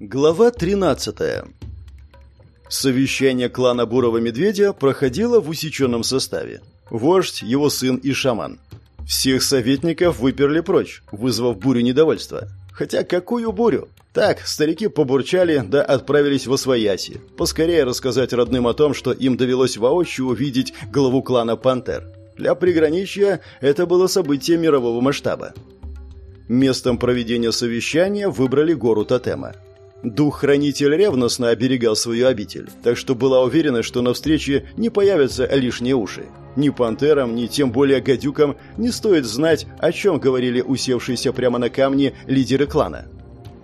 Глава 13. Совещание клана Бурого Медведя проходило в усеченном составе. Вождь, его сын и шаман. Всех советников выперли прочь, вызвав бурю недовольства. Хотя какую бурю? Так, старики побурчали, да отправились во свояси. Поскорее рассказать родным о том, что им довелось воочию увидеть главу клана Пантер. Для приграничья это было событие мирового масштаба. Местом проведения совещания выбрали гору Тотема. Дух-хранитель ревностно оберегал свою обитель, так что была уверена, что на встрече не появятся лишние уши. Ни пантерам, ни тем более гадюкам не стоит знать, о чем говорили усевшиеся прямо на камне лидеры клана.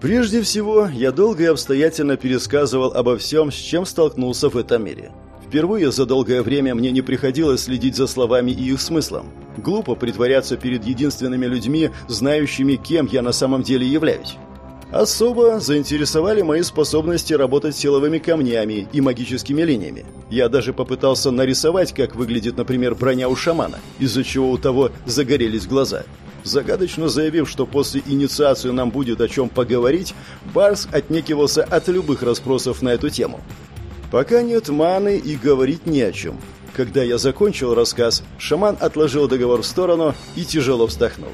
Прежде всего, я долго и обстоятельно пересказывал обо всем, с чем столкнулся в этом мире. Впервые за долгое время мне не приходилось следить за словами и их смыслом. Глупо притворяться перед единственными людьми, знающими, кем я на самом деле являюсь. Особо заинтересовали мои способности работать силовыми камнями и магическими линиями. Я даже попытался нарисовать, как выглядит, например, броня у шамана, из-за чего у того загорелись глаза. Загадочно заявив, что после инициации нам будет о чем поговорить, Барс отнекивался от любых расспросов на эту тему. Пока нет маны и говорить не о чем. Когда я закончил рассказ, шаман отложил договор в сторону и тяжело вздохнул.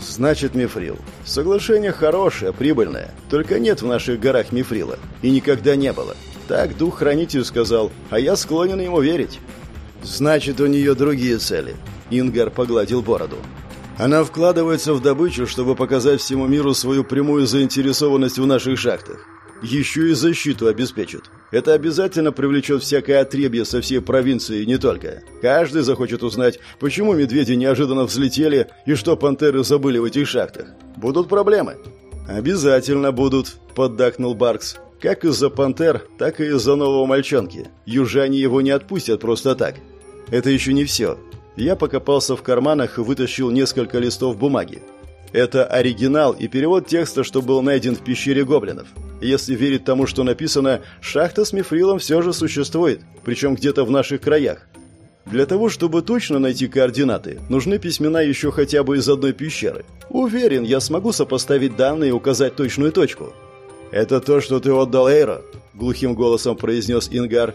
Значит, мифрил. Соглашение хорошее, прибыльное. Только нет в наших горах мифрила. И никогда не было. Так дух-хранитель сказал, а я склонен ему верить. Значит, у нее другие цели. Ингар погладил бороду. Она вкладывается в добычу, чтобы показать всему миру свою прямую заинтересованность в наших шахтах. Еще и защиту обеспечит. Это обязательно привлечет всякое отребье со всей провинции не только. Каждый захочет узнать, почему медведи неожиданно взлетели и что пантеры забыли в этих шахтах. Будут проблемы. Обязательно будут, поддакнул Баркс. Как из-за пантер, так и из-за нового мальчонки. Южане его не отпустят просто так. Это еще не все. Я покопался в карманах и вытащил несколько листов бумаги. Это оригинал и перевод текста, что был найден в пещере гоблинов. Если верить тому, что написано, шахта с мифрилом все же существует, причем где-то в наших краях. Для того, чтобы точно найти координаты, нужны письмена еще хотя бы из одной пещеры. Уверен, я смогу сопоставить данные и указать точную точку. «Это то, что ты отдал Эйро», — глухим голосом произнес Ингар.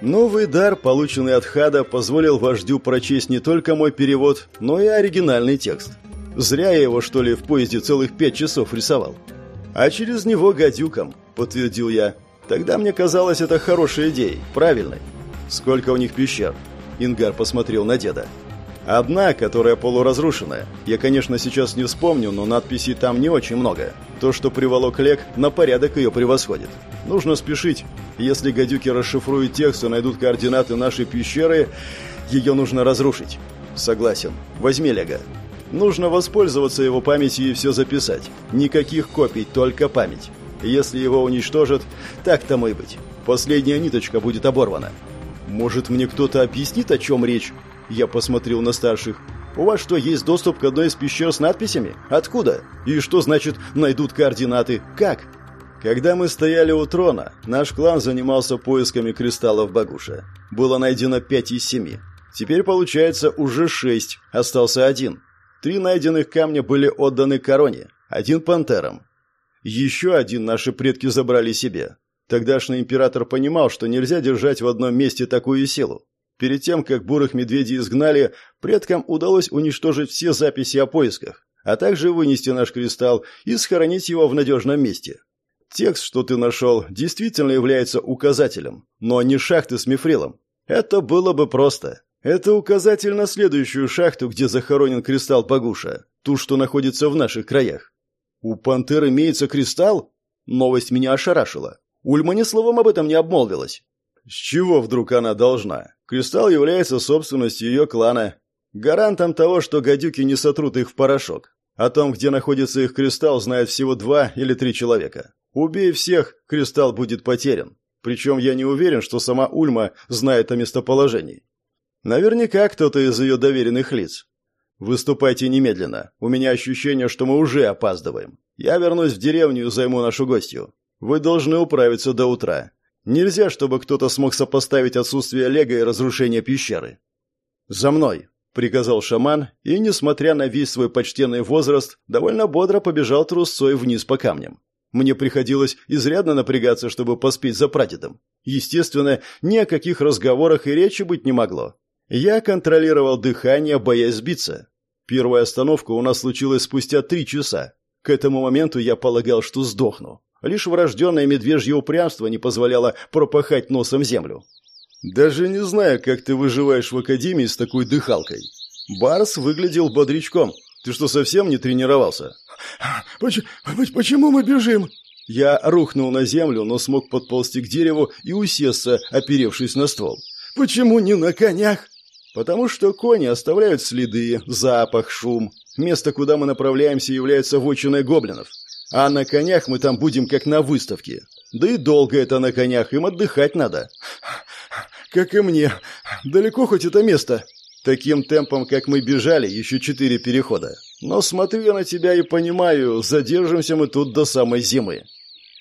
Новый дар, полученный от Хада, позволил вождю прочесть не только мой перевод, но и оригинальный текст. Зря я его, что ли, в поезде целых пять часов рисовал. А через него гадюкам, подтвердил я. Тогда мне казалось это хорошей идеей, правильной. Сколько у них пещер? Ингар посмотрел на деда. Одна, которая полуразрушенная. Я, конечно, сейчас не вспомню, но надписей там не очень много. То, что приволок Лек, на порядок ее превосходит. Нужно спешить. Если гадюки расшифруют текст и найдут координаты нашей пещеры, ее нужно разрушить. Согласен. Возьми Лего. Нужно воспользоваться его памятью и все записать. Никаких копий, только память. Если его уничтожат, так тому и быть. Последняя ниточка будет оборвана. Может, мне кто-то объяснит, о чем речь? Я посмотрел на старших. У вас что, есть доступ к одной из пещер с надписями? Откуда? И что значит найдут координаты? Как? Когда мы стояли у трона, наш клан занимался поисками кристаллов Багуша. Было найдено пять из семи. Теперь получается уже шесть, остался один. Три найденных камня были отданы короне, один пантерам. Еще один наши предки забрали себе. Тогдашний император понимал, что нельзя держать в одном месте такую силу. Перед тем, как бурых медведей изгнали, предкам удалось уничтожить все записи о поисках, а также вынести наш кристалл и сохранить его в надежном месте. Текст, что ты нашел, действительно является указателем, но не шахты с мифрилом. Это было бы просто. Это указатель на следующую шахту, где захоронен кристалл Пагуша, ту, что находится в наших краях. У пантер имеется кристалл? Новость меня ошарашила. Ульма ни словом об этом не обмолвилась. С чего вдруг она должна? Кристалл является собственностью ее клана. Гарантом того, что гадюки не сотрут их в порошок. О том, где находится их кристалл, знает всего два или три человека. Убей всех, кристалл будет потерян. Причем я не уверен, что сама Ульма знает о местоположении. Наверняка кто-то из ее доверенных лиц. Выступайте немедленно. У меня ощущение, что мы уже опаздываем. Я вернусь в деревню и займу нашу гостью. Вы должны управиться до утра. Нельзя, чтобы кто-то смог сопоставить отсутствие лего и разрушение пещеры. За мной, приказал шаман, и, несмотря на весь свой почтенный возраст, довольно бодро побежал трусцой вниз по камням. Мне приходилось изрядно напрягаться, чтобы поспеть за прадедом. Естественно, ни о каких разговорах и речи быть не могло. Я контролировал дыхание, боясь сбиться. Первая остановка у нас случилась спустя три часа. К этому моменту я полагал, что сдохну. Лишь врожденное медвежье упрямство не позволяло пропахать носом землю. «Даже не знаю, как ты выживаешь в академии с такой дыхалкой». Барс выглядел бодрячком. «Ты что, совсем не тренировался?» «Почему мы бежим?» Я рухнул на землю, но смог подползти к дереву и усесться, оперевшись на ствол. «Почему не на конях?» «Потому что кони оставляют следы, запах, шум. Место, куда мы направляемся, является вотчиной гоблинов. А на конях мы там будем как на выставке. Да и долго это на конях, им отдыхать надо». «Как и мне. Далеко хоть это место?» «Таким темпом, как мы бежали, еще четыре перехода. Но смотрю на тебя и понимаю, задержимся мы тут до самой зимы».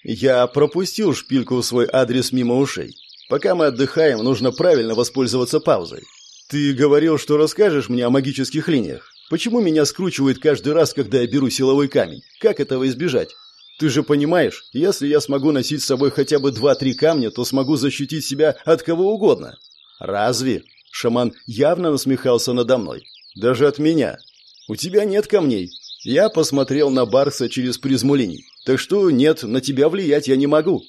Я пропустил шпильку в свой адрес мимо ушей. Пока мы отдыхаем, нужно правильно воспользоваться паузой. Ты говорил, что расскажешь мне о магических линиях. Почему меня скручивает каждый раз, когда я беру силовой камень? Как этого избежать? Ты же понимаешь, если я смогу носить с собой хотя бы два-три камня, то смогу защитить себя от кого угодно. Разве? Шаман явно насмехался надо мной. Даже от меня. У тебя нет камней. Я посмотрел на Барса через призму линий. Так что нет, на тебя влиять я не могу.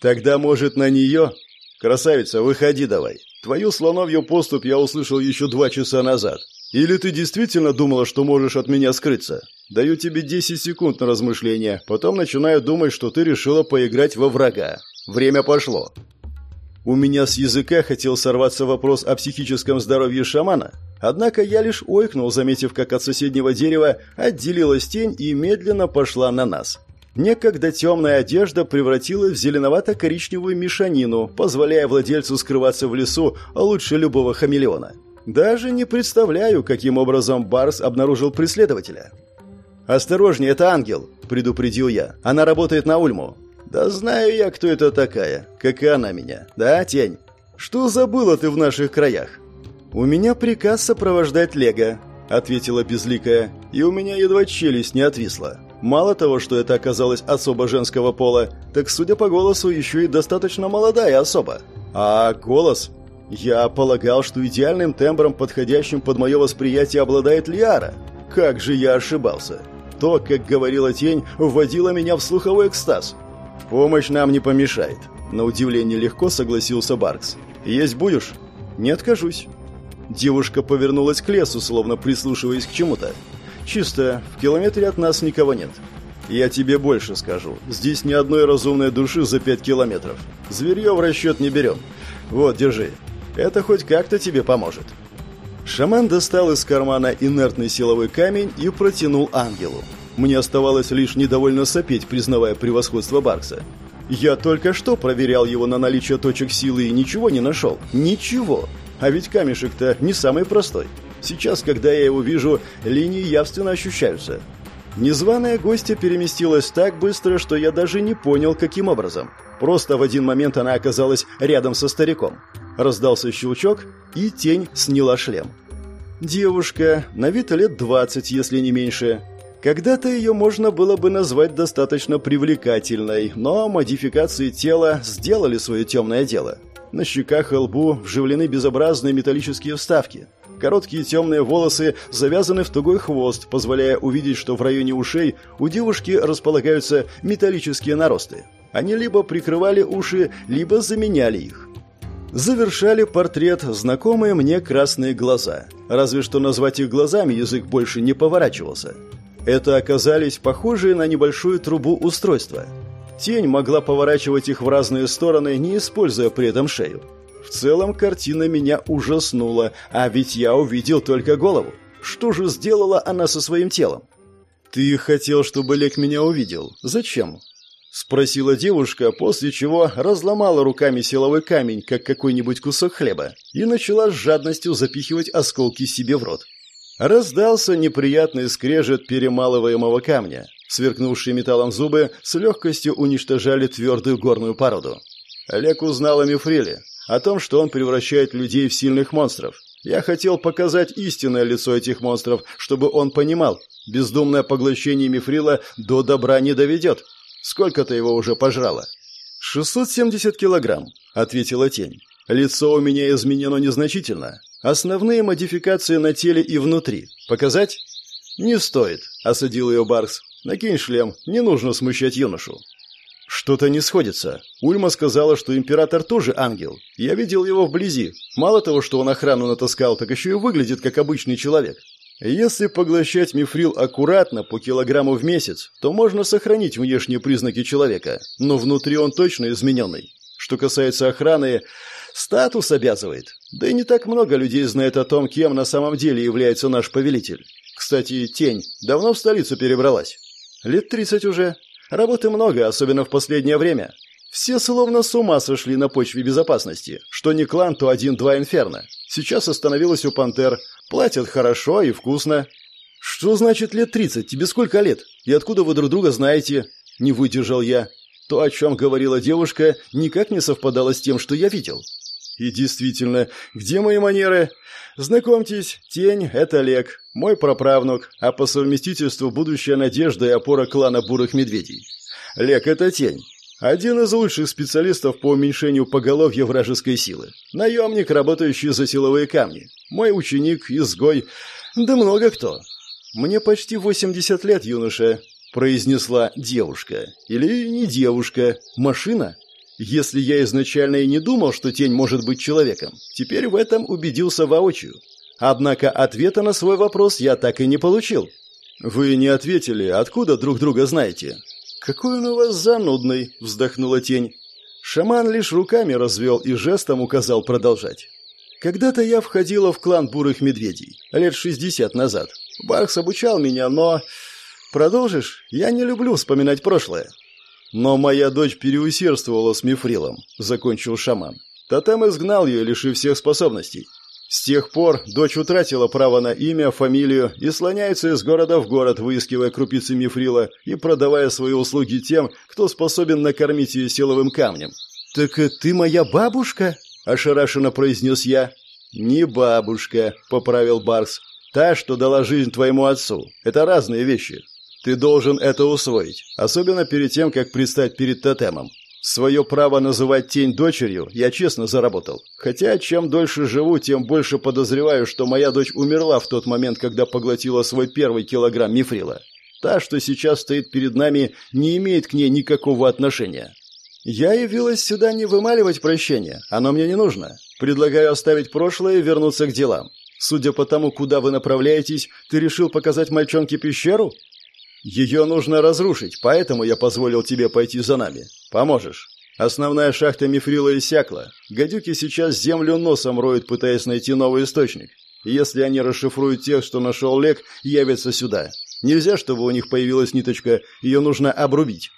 Тогда, может, на нее? Красавица, выходи давай. Твою слоновью поступь я услышал еще два часа назад. Или ты действительно думала, что можешь от меня скрыться? Даю тебе 10 секунд на размышление, потом начинаю думать, что ты решила поиграть во врага. Время пошло. У меня с языка хотел сорваться вопрос о психическом здоровье шамана, однако я лишь ойкнул, заметив, как от соседнего дерева отделилась тень и медленно пошла на нас. Некогда темная одежда превратилась в зеленовато-коричневую мешанину, позволяя владельцу скрываться в лесу лучше любого хамелеона. Даже не представляю, каким образом Барс обнаружил преследователя. «Осторожнее, это ангел», — предупредил я. «Она работает на Ульму». «Да знаю я, кто это такая, как и она меня. Да, тень? Что забыла ты в наших краях?» «У меня приказ сопровождать Лего», — ответила Безликая, и у меня едва челюсть не отвисла. Мало того, что это оказалось особо женского пола, так, судя по голосу, еще и достаточно молодая особа. А голос я полагал, что идеальным тембром, подходящим под мое восприятие, обладает Лиара. Как же я ошибался. То, как говорила тень, вводило меня в слуховой экстаз. Помощь нам не помешает. На удивление легко согласился Баркс. Есть будешь? Не откажусь. Девушка повернулась к лесу, словно прислушиваясь к чему-то. Чисто, в километре от нас никого нет. Я тебе больше скажу. Здесь ни одной разумной души за пять километров. Зверье в расчет не берем. Вот, держи. Это хоть как-то тебе поможет». Шаман достал из кармана инертный силовой камень и протянул ангелу. Мне оставалось лишь недовольно сопеть, признавая превосходство Баркса. Я только что проверял его на наличие точек силы и ничего не нашел. Ничего. А ведь камешек-то не самый простой. Сейчас, когда я его вижу, линии явственно ощущаются. Незваная гостья переместилась так быстро, что я даже не понял, каким образом. Просто в один момент она оказалась рядом со стариком. Раздался щелчок, и тень сняла шлем. Девушка, на вид лет двадцать, если не меньше. Когда-то ее можно было бы назвать достаточно привлекательной, но модификации тела сделали свое темное дело. На щеках и лбу вживлены безобразные металлические вставки. Короткие темные волосы завязаны в тугой хвост, позволяя увидеть, что в районе ушей у девушки располагаются металлические наросты. Они либо прикрывали уши, либо заменяли их. Завершали портрет знакомые мне красные глаза. Разве что назвать их глазами язык больше не поворачивался. Это оказались похожие на небольшую трубу устройства. Тень могла поворачивать их в разные стороны, не используя при этом шею. В целом картина меня ужаснула, а ведь я увидел только голову. Что же сделала она со своим телом? «Ты хотел, чтобы Лек меня увидел. Зачем?» Спросила девушка, после чего разломала руками силовой камень, как какой-нибудь кусок хлеба, и начала с жадностью запихивать осколки себе в рот. Раздался неприятный скрежет перемалываемого камня. Сверкнувшие металлом зубы с легкостью уничтожали твердую горную породу. Олег узнал о Мифриле, о том, что он превращает людей в сильных монстров. Я хотел показать истинное лицо этих монстров, чтобы он понимал, бездумное поглощение Мифрила до добра не доведет. Сколько ты его уже пожрала?» «670 килограмм», — ответила тень. «Лицо у меня изменено незначительно. Основные модификации на теле и внутри. Показать?» «Не стоит», — осадил ее Баркс. «Накинь шлем, не нужно смущать юношу». Что-то не сходится. Ульма сказала, что император тоже ангел. Я видел его вблизи. Мало того, что он охрану натаскал, так еще и выглядит как обычный человек. Если поглощать мифрил аккуратно, по килограмму в месяц, то можно сохранить внешние признаки человека, но внутри он точно измененный. Что касается охраны, статус обязывает. Да и не так много людей знает о том, кем на самом деле является наш повелитель. Кстати, тень давно в столицу перебралась. Лет тридцать уже. Работы много, особенно в последнее время. Все словно с ума сошли на почве безопасности. Что не клан, то один-два инферно. Сейчас остановилась у пантер. Платят хорошо и вкусно. Что значит лет тридцать? Тебе сколько лет? И откуда вы друг друга знаете? Не выдержал я. То, о чем говорила девушка, никак не совпадало с тем, что я видел. И действительно, где мои манеры? Знакомьтесь, Тень — это Олег, мой праправнук, а по совместительству будущая надежда и опора клана Бурых Медведей. Лек — это Тень. Один из лучших специалистов по уменьшению поголовья вражеской силы. Наемник, работающий за силовые камни. Мой ученик, изгой. Да много кто. Мне почти 80 лет, юноша, произнесла девушка. Или не девушка, машина. Если я изначально и не думал, что тень может быть человеком, теперь в этом убедился воочию. Однако ответа на свой вопрос я так и не получил. Вы не ответили, откуда друг друга знаете? Какой он у вас занудный, вздохнула тень. Шаман лишь руками развел и жестом указал продолжать. Когда-то я входила в клан бурых медведей, лет шестьдесят назад. Бахс обучал меня, но... Продолжишь? Я не люблю вспоминать прошлое. Но моя дочь переусердствовала с мифрилом, закончил шаман. Тотем изгнал ее, лишив всех способностей. С тех пор дочь утратила право на имя, фамилию и слоняется из города в город, выискивая крупицы мифрила и продавая свои услуги тем, кто способен накормить ее силовым камнем. «Так ты моя бабушка?» – ошарашенно произнес я. «Не бабушка», – поправил Барс. «Та, что дала жизнь твоему отцу. Это разные вещи. Ты должен это усвоить, особенно перед тем, как предстать перед тотемом. Свое право называть тень дочерью я честно заработал. Хотя, чем дольше живу, тем больше подозреваю, что моя дочь умерла в тот момент, когда поглотила свой первый килограмм мифрила. Та, что сейчас стоит перед нами, не имеет к ней никакого отношения. Я явилась сюда не вымаливать прощения, оно мне не нужно. Предлагаю оставить прошлое и вернуться к делам. Судя по тому, куда вы направляетесь, ты решил показать мальчонке пещеру? Ее нужно разрушить, поэтому я позволил тебе пойти за нами. Поможешь. Основная шахта мифрила иссякла. Гадюки сейчас землю носом роют, пытаясь найти новый источник. Если они расшифруют тех, что нашел Лек, явятся сюда. Нельзя, чтобы у них появилась ниточка, ее нужно обрубить.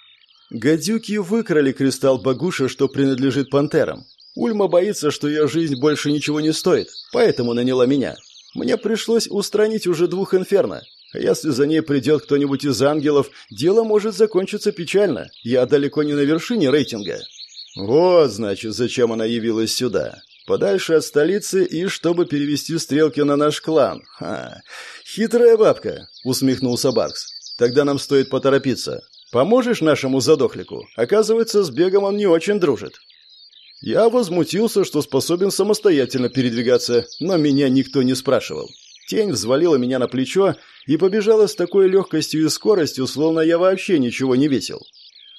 Гадюки выкрали кристалл Багуша, что принадлежит пантерам. Ульма боится, что ее жизнь больше ничего не стоит, поэтому наняла меня. Мне пришлось устранить уже двух инферно, если за ней придет кто-нибудь из ангелов, дело может закончиться печально. Я далеко не на вершине рейтинга. Вот, значит, зачем она явилась сюда. Подальше от столицы и чтобы перевести стрелки на наш клан. Ха. Хитрая бабка, усмехнулся Баркс. Тогда нам стоит поторопиться. Поможешь нашему задохлику? Оказывается, с бегом он не очень дружит. Я возмутился, что способен самостоятельно передвигаться, но меня никто не спрашивал. Тень взвалила меня на плечо и побежала с такой легкостью и скоростью, словно я вообще ничего не весил.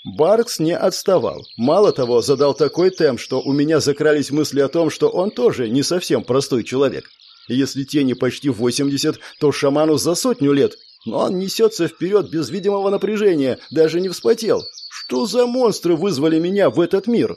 Баркс не отставал. Мало того, задал такой темп, что у меня закрались мысли о том, что он тоже не совсем простой человек. Если тени почти 80, то шаману за сотню лет. Но он несется вперед без видимого напряжения, даже не вспотел. Что за монстры вызвали меня в этот мир?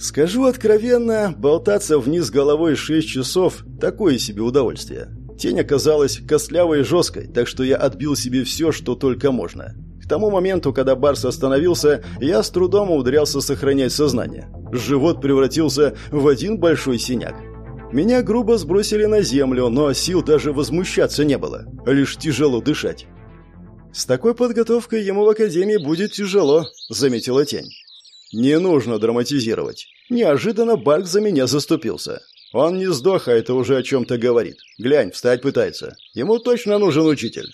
Скажу откровенно, болтаться вниз головой шесть часов – такое себе удовольствие. Тень оказалась костлявой и жесткой, так что я отбил себе все, что только можно. К тому моменту, когда Барс остановился, я с трудом умудрялся сохранять сознание. Живот превратился в один большой синяк. Меня грубо сбросили на землю, но сил даже возмущаться не было, лишь тяжело дышать. «С такой подготовкой ему в академии будет тяжело», — заметила тень. Не нужно драматизировать. Неожиданно Бальк за меня заступился. Он не сдох, а это уже о чем-то говорит. Глянь, встать пытается. Ему точно нужен учитель.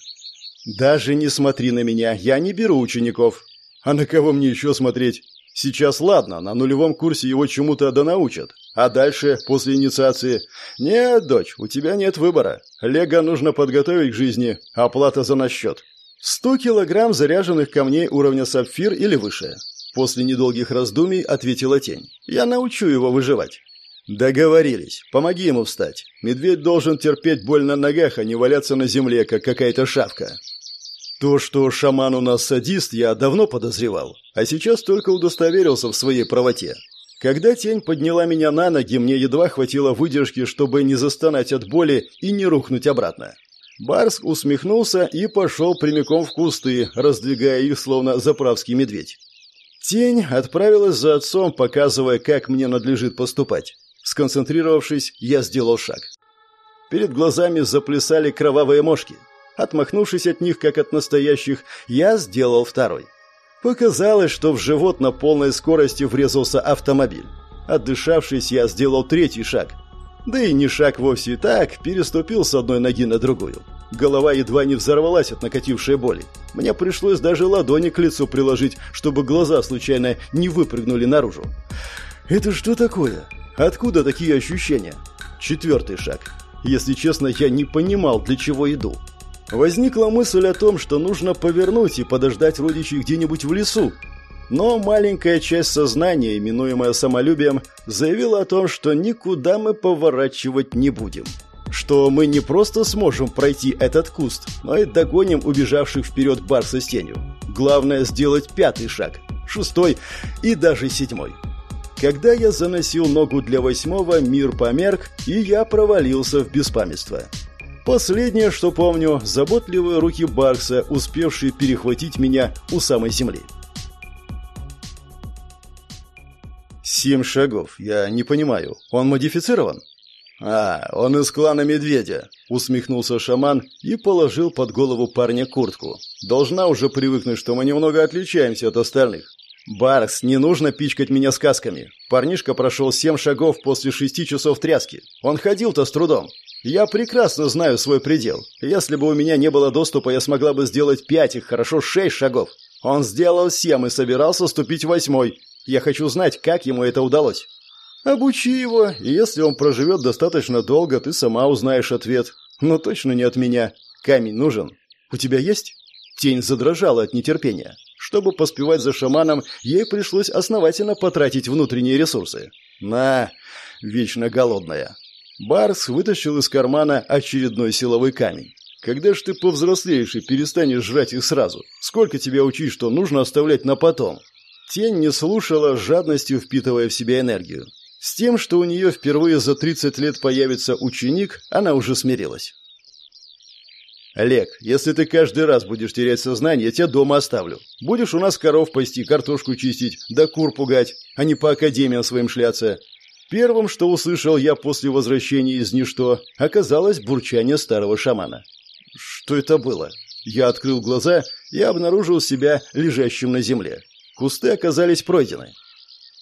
Даже не смотри на меня, я не беру учеников. А на кого мне еще смотреть? Сейчас ладно, на нулевом курсе его чему-то да научат. А дальше, после инициации... Нет, дочь, у тебя нет выбора. Лего нужно подготовить к жизни, оплата за насчет. Сто килограмм заряженных камней уровня сапфир или выше. После недолгих раздумий ответила тень. Я научу его выживать. Договорились. Помоги ему встать. Медведь должен терпеть боль на ногах, а не валяться на земле, как какая-то шавка. То, что шаман у нас садист, я давно подозревал, а сейчас только удостоверился в своей правоте. Когда тень подняла меня на ноги, мне едва хватило выдержки, чтобы не застонать от боли и не рухнуть обратно. Барс усмехнулся и пошел прямиком в кусты, раздвигая их, словно заправский медведь. Тень отправилась за отцом, показывая, как мне надлежит поступать. Сконцентрировавшись, я сделал шаг. Перед глазами заплясали кровавые мошки – Отмахнувшись от них, как от настоящих, я сделал второй. Показалось, что в живот на полной скорости врезался автомобиль. Отдышавшись, я сделал третий шаг. Да и не шаг вовсе так, переступил с одной ноги на другую. Голова едва не взорвалась от накатившей боли. Мне пришлось даже ладони к лицу приложить, чтобы глаза случайно не выпрыгнули наружу. Это что такое? Откуда такие ощущения? Четвертый шаг. Если честно, я не понимал, для чего иду. Возникла мысль о том, что нужно повернуть и подождать родичей где-нибудь в лесу. Но маленькая часть сознания, именуемая самолюбием, заявила о том, что никуда мы поворачивать не будем. Что мы не просто сможем пройти этот куст, но и догоним убежавших вперед барса с тенью. Главное сделать пятый шаг, шестой и даже седьмой. Когда я заносил ногу для восьмого, мир померк, и я провалился в беспамятство. Последнее, что помню, заботливые руки Баркса, успевшие перехватить меня у самой земли. Семь шагов. Я не понимаю. Он модифицирован? А, он из клана Медведя, усмехнулся шаман и положил под голову парня куртку. Должна уже привыкнуть, что мы немного отличаемся от остальных. Баркс, не нужно пичкать меня сказками. Парнишка прошел семь шагов после шести часов тряски. Он ходил-то с трудом. Я прекрасно знаю свой предел. Если бы у меня не было доступа, я смогла бы сделать пять, их хорошо шесть шагов. Он сделал семь и собирался ступить восьмой. Я хочу знать, как ему это удалось. Обучи его, и если он проживет достаточно долго, ты сама узнаешь ответ. Но точно не от меня. Камень нужен. У тебя есть? Тень задрожала от нетерпения. Чтобы поспевать за шаманом, ей пришлось основательно потратить внутренние ресурсы. На, вечно голодная. Барс вытащил из кармана очередной силовой камень. «Когда ж ты повзрослеешь и перестанешь жрать их сразу? Сколько тебя учить, что нужно оставлять на потом?» Тень не слушала, жадностью впитывая в себя энергию. С тем, что у нее впервые за 30 лет появится ученик, она уже смирилась. «Олег, если ты каждый раз будешь терять сознание, я тебя дома оставлю. Будешь у нас коров пасти, картошку чистить, да кур пугать, а не по академиям своим шляться. Первым, что услышал я после возвращения из ничто, оказалось бурчание старого шамана. Что это было? Я открыл глаза и обнаружил себя лежащим на земле. Кусты оказались пройдены.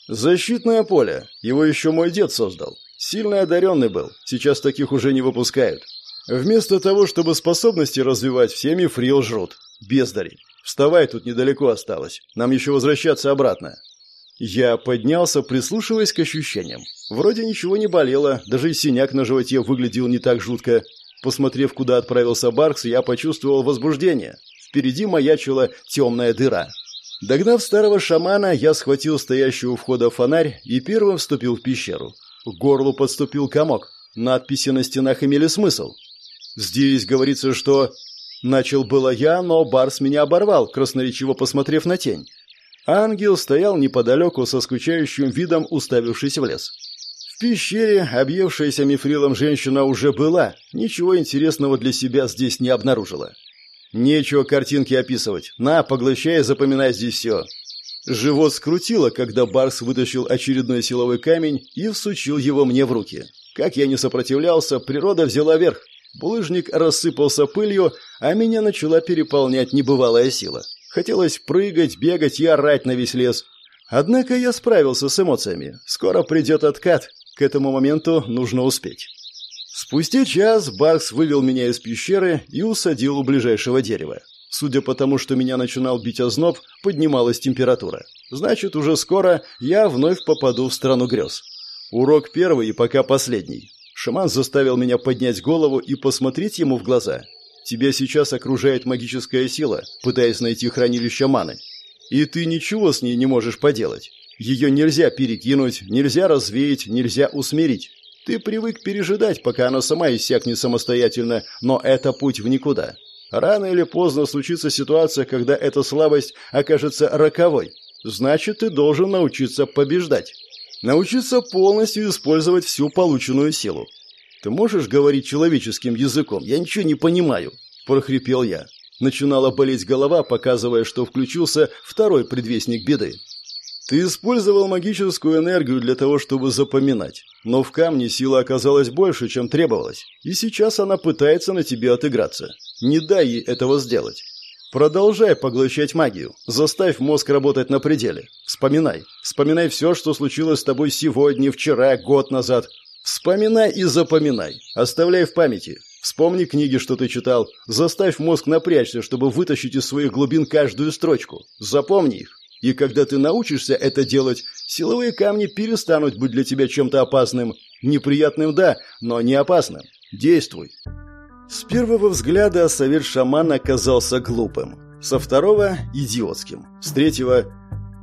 Защитное поле. Его еще мой дед создал. Сильно одаренный был. Сейчас таких уже не выпускают. Вместо того, чтобы способности развивать, всеми фрил жрут. Бездари. Вставай, тут недалеко осталось. Нам еще возвращаться обратно. Я поднялся, прислушиваясь к ощущениям. Вроде ничего не болело, даже и синяк на животе выглядел не так жутко. Посмотрев, куда отправился Баркс, я почувствовал возбуждение. Впереди маячила темная дыра. Догнав старого шамана, я схватил стоящий у входа фонарь и первым вступил в пещеру. К горлу подступил комок. Надписи на стенах имели смысл. Здесь говорится, что... Начал было я, но Барс меня оборвал, красноречиво посмотрев на тень. Ангел стоял неподалеку со скучающим видом, уставившись в лес. В пещере объевшаяся мифрилом женщина уже была, ничего интересного для себя здесь не обнаружила. Нечего картинки описывать. На, поглощай запоминай здесь все. Живот скрутило, когда Барс вытащил очередной силовой камень и всучил его мне в руки. Как я не сопротивлялся, природа взяла верх. Булыжник рассыпался пылью, а меня начала переполнять небывалая сила. Хотелось прыгать, бегать и орать на весь лес. Однако я справился с эмоциями. Скоро придет откат. К этому моменту нужно успеть. Спустя час Баркс вывел меня из пещеры и усадил у ближайшего дерева. Судя по тому, что меня начинал бить озноб, поднималась температура. Значит, уже скоро я вновь попаду в страну грез. Урок первый и пока последний. Шаман заставил меня поднять голову и посмотреть ему в глаза. Тебя сейчас окружает магическая сила, пытаясь найти хранилище маны. И ты ничего с ней не можешь поделать. Ее нельзя перекинуть, нельзя развеять, нельзя усмирить. Ты привык пережидать, пока она сама иссякнет самостоятельно, но это путь в никуда. Рано или поздно случится ситуация, когда эта слабость окажется роковой. Значит, ты должен научиться побеждать. Научиться полностью использовать всю полученную силу. Ты можешь говорить человеческим языком? Я ничего не понимаю, прохрипел я. Начинала болеть голова, показывая, что включился второй предвестник беды. Ты использовал магическую энергию для того, чтобы запоминать, но в камне сила оказалась больше, чем требовалось, и сейчас она пытается на тебе отыграться. Не дай ей этого сделать. Продолжай поглощать магию. Заставь мозг работать на пределе. Вспоминай. Вспоминай все, что случилось с тобой сегодня, вчера, год назад. Вспоминай и запоминай. Оставляй в памяти. Вспомни книги, что ты читал. Заставь мозг напрячься, чтобы вытащить из своих глубин каждую строчку. Запомни их. И когда ты научишься это делать, силовые камни перестанут быть для тебя чем-то опасным. Неприятным, да, но не опасным. Действуй. С первого взгляда совет шамана оказался глупым. Со второго – идиотским. С третьего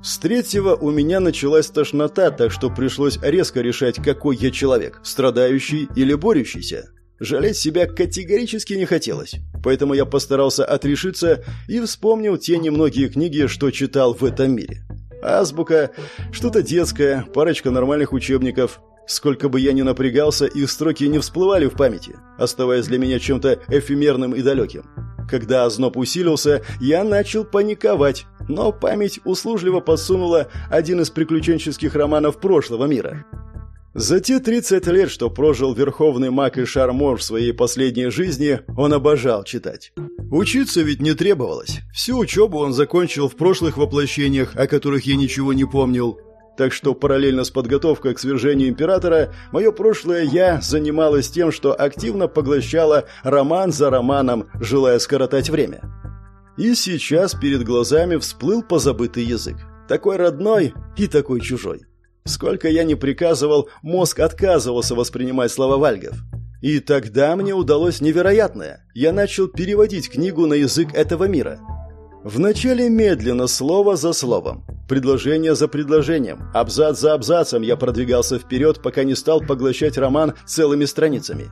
с третьего у меня началась тошнота, так что пришлось резко решать, какой я человек – страдающий или борющийся. Жалеть себя категорически не хотелось, поэтому я постарался отрешиться и вспомнил те немногие книги, что читал в этом мире. Азбука, что-то детское, парочка нормальных учебников. Сколько бы я ни напрягался, их строки не всплывали в памяти, оставаясь для меня чем-то эфемерным и далеким. Когда озноб усилился, я начал паниковать, но память услужливо подсунула один из приключенческих романов прошлого мира – за те 30 лет, что прожил верховный маг и шармор в своей последней жизни, он обожал читать. Учиться ведь не требовалось. Всю учебу он закончил в прошлых воплощениях, о которых я ничего не помнил. Так что параллельно с подготовкой к свержению императора, мое прошлое «я» занималось тем, что активно поглощало роман за романом, желая скоротать время. И сейчас перед глазами всплыл позабытый язык. Такой родной и такой чужой. Сколько я не приказывал, мозг отказывался воспринимать слова Вальгов. И тогда мне удалось невероятное. Я начал переводить книгу на язык этого мира. Вначале медленно, слово за словом, предложение за предложением, абзац за абзацем я продвигался вперед, пока не стал поглощать роман целыми страницами.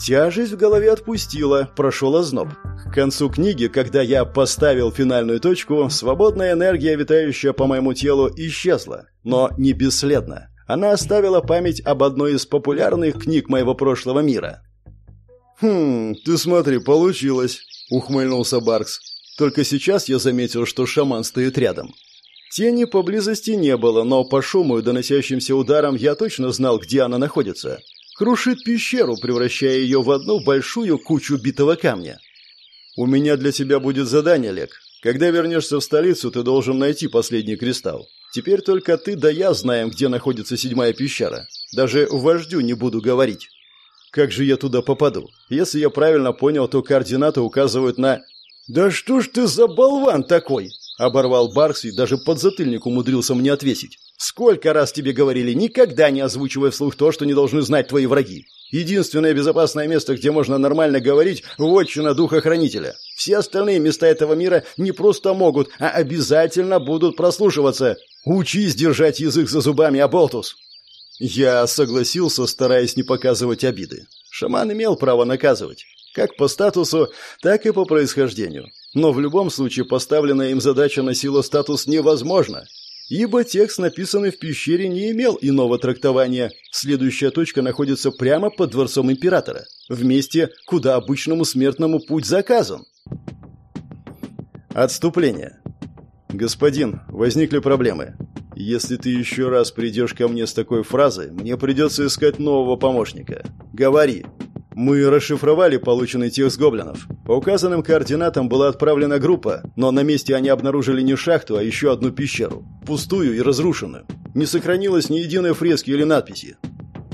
Тяжесть в голове отпустила, прошел озноб. К концу книги, когда я поставил финальную точку, свободная энергия, витающая по моему телу, исчезла, но не бесследно. Она оставила память об одной из популярных книг моего прошлого мира. «Хм, ты смотри, получилось», — ухмыльнулся Баркс. Только сейчас я заметил, что шаман стоит рядом. Тени поблизости не было, но по шуму и доносящимся ударам я точно знал, где она находится крушит пещеру, превращая ее в одну большую кучу битого камня. У меня для тебя будет задание, Лек. Когда вернешься в столицу, ты должен найти последний кристалл. Теперь только ты да я знаем, где находится седьмая пещера. Даже вождю не буду говорить. Как же я туда попаду? Если я правильно понял, то координаты указывают на... «Да что ж ты за болван такой?» Оборвал Баркс и даже подзатыльник умудрился мне отвесить. Сколько раз тебе говорили, никогда не озвучивай вслух то, что не должны знать твои враги. Единственное безопасное место, где можно нормально говорить – вотчина духохранителя. Все остальные места этого мира не просто могут, а обязательно будут прослушиваться. Учись держать язык за зубами, Аболтус. Я согласился, стараясь не показывать обиды. Шаман имел право наказывать. Как по статусу, так и по происхождению. Но в любом случае поставленная им задача носила статус «невозможно», ибо текст, написанный в пещере, не имел иного трактования. Следующая точка находится прямо под дворцом императора, в месте, куда обычному смертному путь заказан. Отступление. Господин, возникли проблемы. Если ты еще раз придешь ко мне с такой фразой, мне придется искать нового помощника. Говори. Мы расшифровали полученный текст гоблинов. По указанным координатам была отправлена группа, но на месте они обнаружили не шахту, а еще одну пещеру. Пустую и разрушенную. Не сохранилось ни единой фрески или надписи.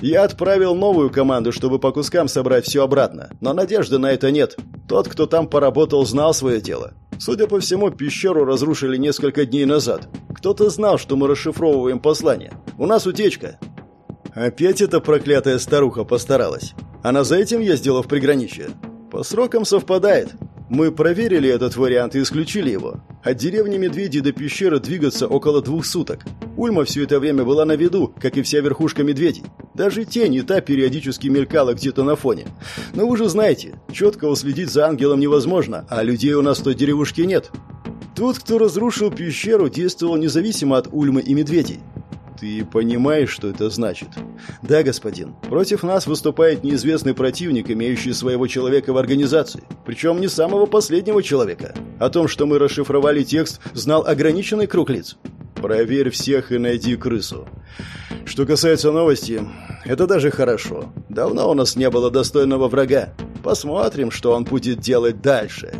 Я отправил новую команду, чтобы по кускам собрать все обратно, но надежды на это нет. Тот, кто там поработал, знал свое дело. Судя по всему, пещеру разрушили несколько дней назад. Кто-то знал, что мы расшифровываем послание. У нас утечка. Опять эта проклятая старуха постаралась. Она за этим ездила в приграничье. По срокам совпадает. Мы проверили этот вариант и исключили его. От деревни Медведи до пещеры двигаться около двух суток. Ульма все это время была на виду, как и вся верхушка медведей. Даже тень и та периодически мелькала где-то на фоне. Но вы же знаете, четко уследить за ангелом невозможно, а людей у нас в той деревушке нет. Тот, кто разрушил пещеру, действовал независимо от Ульмы и медведей. Ты понимаешь, что это значит? Да, господин. Против нас выступает неизвестный противник, имеющий своего человека в организации. Причем не самого последнего человека. О том, что мы расшифровали текст, знал ограниченный круг лиц. Проверь всех и найди крысу. Что касается новости, это даже хорошо. Давно у нас не было достойного врага. Посмотрим, что он будет делать дальше.